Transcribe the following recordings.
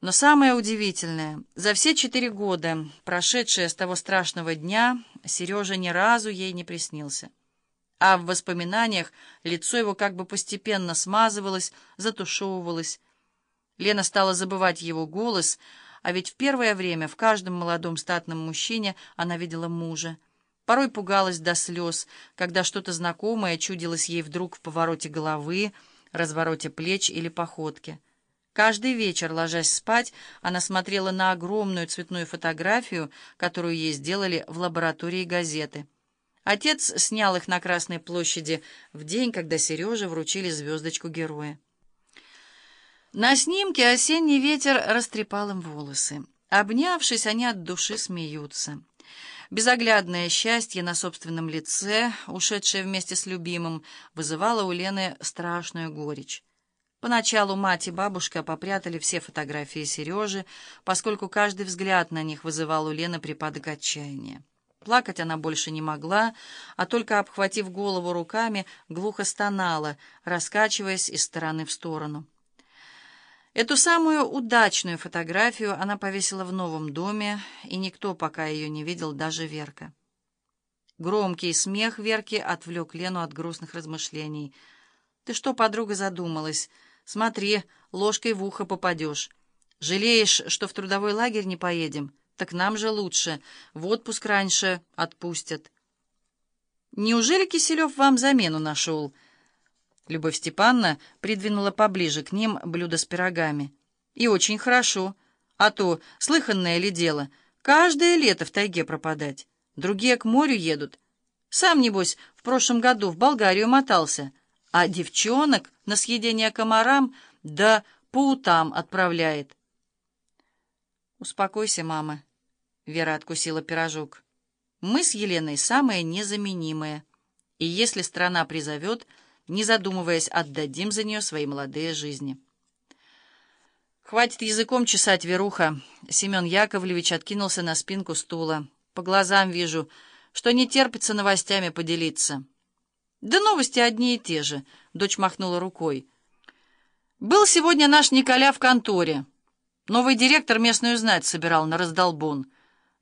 Но самое удивительное, за все четыре года, прошедшие с того страшного дня, Сережа ни разу ей не приснился. А в воспоминаниях лицо его как бы постепенно смазывалось, затушевывалось. Лена стала забывать его голос, а ведь в первое время в каждом молодом статном мужчине она видела мужа. Порой пугалась до слез, когда что-то знакомое чудилось ей вдруг в повороте головы, развороте плеч или походке. Каждый вечер, ложась спать, она смотрела на огромную цветную фотографию, которую ей сделали в лаборатории газеты. Отец снял их на Красной площади в день, когда Сереже вручили звездочку героя. На снимке осенний ветер растрепал им волосы. Обнявшись, они от души смеются. Безоглядное счастье на собственном лице, ушедшее вместе с любимым, вызывало у Лены страшную горечь. Поначалу мать и бабушка попрятали все фотографии Сережи, поскольку каждый взгляд на них вызывал у Лены припадок отчаяния. Плакать она больше не могла, а только, обхватив голову руками, глухо стонала, раскачиваясь из стороны в сторону. Эту самую удачную фотографию она повесила в новом доме, и никто пока ее не видел, даже Верка. Громкий смех Верки отвлек Лену от грустных размышлений. «Ты что, подруга, задумалась?» Смотри, ложкой в ухо попадешь. Жалеешь, что в трудовой лагерь не поедем? Так нам же лучше. В отпуск раньше отпустят. Неужели Киселев вам замену нашел?» Любовь Степановна придвинула поближе к ним блюдо с пирогами. «И очень хорошо. А то, слыханное ли дело, каждое лето в тайге пропадать. Другие к морю едут. Сам, небось, в прошлом году в Болгарию мотался» а девчонок на съедение комарам да паутам отправляет. «Успокойся, мама», — Вера откусила пирожок. «Мы с Еленой самые незаменимые, и если страна призовет, не задумываясь, отдадим за нее свои молодые жизни». «Хватит языком чесать, Веруха!» Семен Яковлевич откинулся на спинку стула. «По глазам вижу, что не терпится новостями поделиться». «Да новости одни и те же», — дочь махнула рукой. «Был сегодня наш Николя в конторе. Новый директор местную знать собирал на раздолбун.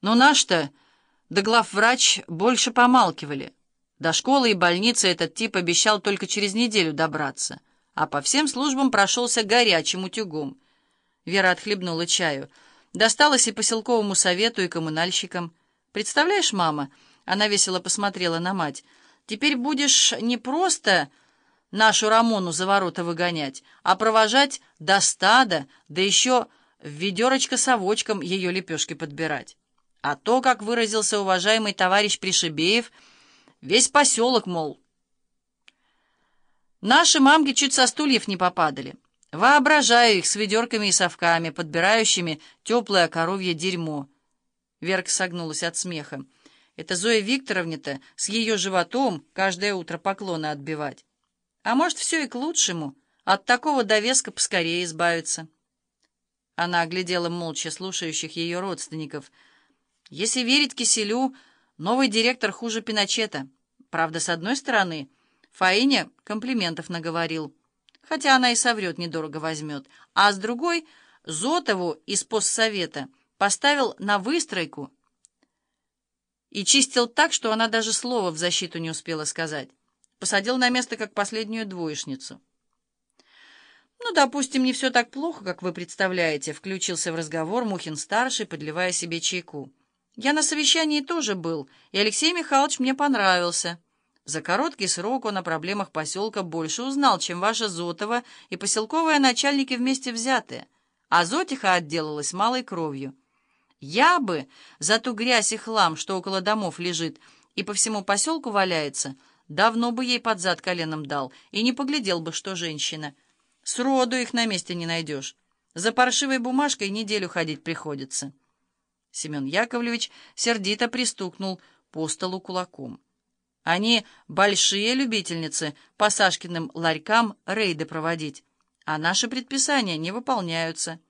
Но наш-то, да главврач, больше помалкивали. До школы и больницы этот тип обещал только через неделю добраться, а по всем службам прошелся горячим утюгом». Вера отхлебнула чаю. Досталось и поселковому совету, и коммунальщикам. «Представляешь, мама?» — она весело посмотрела на мать — Теперь будешь не просто нашу Рамону за ворота выгонять, а провожать до стада, да еще в ведерочко с овочком ее лепешки подбирать. А то, как выразился уважаемый товарищ Пришибеев, весь поселок, мол. Наши мамки чуть со стульев не попадали. Воображаю их с ведерками и совками, подбирающими теплое коровье дерьмо. Верка согнулась от смеха. Это Зоя Викторовне-то с ее животом каждое утро поклоны отбивать. А может, все и к лучшему, от такого довеска поскорее избавиться. Она оглядела молча слушающих ее родственников. Если верить Киселю, новый директор хуже Пиночета. Правда, с одной стороны, Фаине комплиментов наговорил, хотя она и соврет, недорого возьмет, а с другой, Зотову из постсовета поставил на выстройку и чистил так, что она даже слова в защиту не успела сказать. Посадил на место как последнюю двоечницу. «Ну, допустим, не все так плохо, как вы представляете», — включился в разговор Мухин-старший, подливая себе чайку. «Я на совещании тоже был, и Алексей Михайлович мне понравился. За короткий срок он о проблемах поселка больше узнал, чем ваша Зотова и поселковые начальники вместе взятые, а Зотиха отделалась малой кровью». Я бы за ту грязь и хлам, что около домов лежит и по всему поселку валяется, давно бы ей под зад коленом дал и не поглядел бы, что женщина. Сроду их на месте не найдешь. За паршивой бумажкой неделю ходить приходится. Семен Яковлевич сердито пристукнул по столу кулаком. Они большие любительницы по Сашкиным ларькам рейды проводить, а наши предписания не выполняются.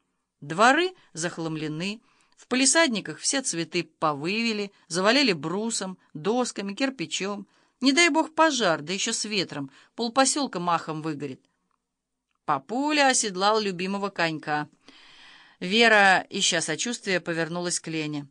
Дворы захламлены, в палисадниках все цветы повывели, завалили брусом, досками, кирпичом. Не дай бог пожар, да еще с ветром, полпоселка махом выгорит. Папуля оседлал любимого конька. Вера, ища сочувствия, повернулась к Лене.